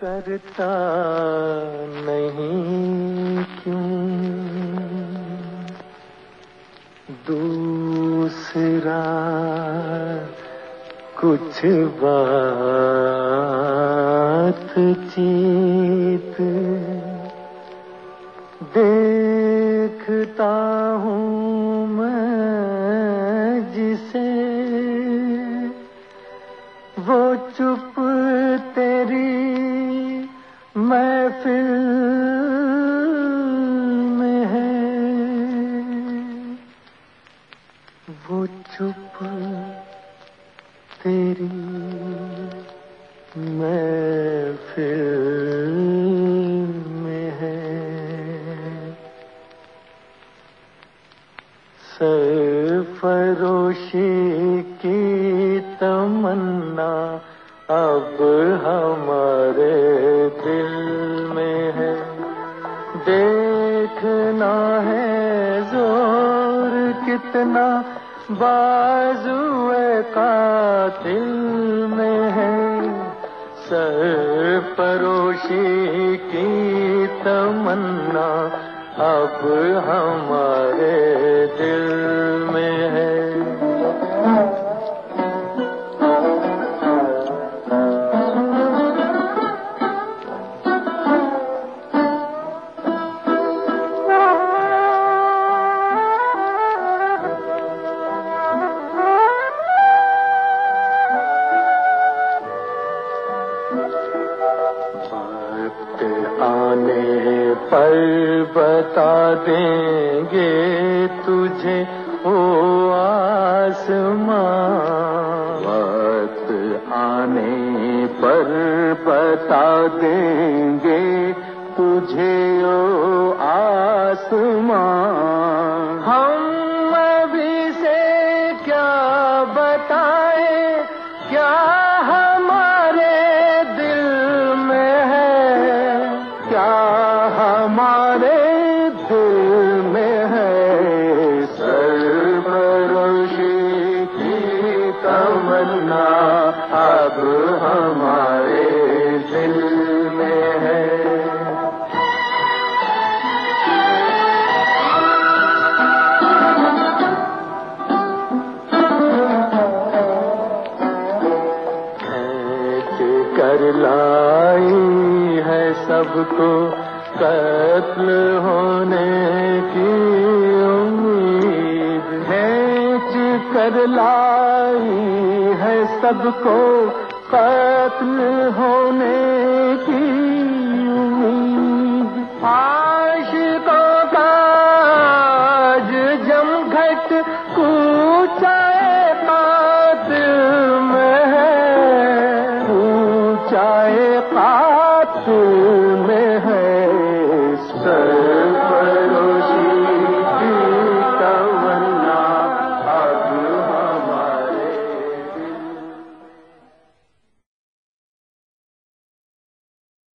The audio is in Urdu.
کرتا نہیں کیوں؟ دوسرا کچھ بات چیت دیکھتا ہوں میں جسے وہ چپ وہ چپ تیری میں ہے سرفروشی کی تمنا اب ہمارے دل میں ہے۔ دیکھنا ہے زور کتنا بازو کا دل میں ہے۔ سر پروشی کی تمنا اب ہمارے دل میں ہے۔ وقت آنے پر بتا دیں گے تجھے او آسماں وقت آنے پر بتا دیں گے تجھے او آسماں ہم تمنا اب ہمارے دل میں ہے۔ کر لائی ہے سب کو قتل ہونے کی کر لائی ہے سب کو قتل ہونے کی امید۔ عاشقوں کا آج جم گھٹ میں ہے۔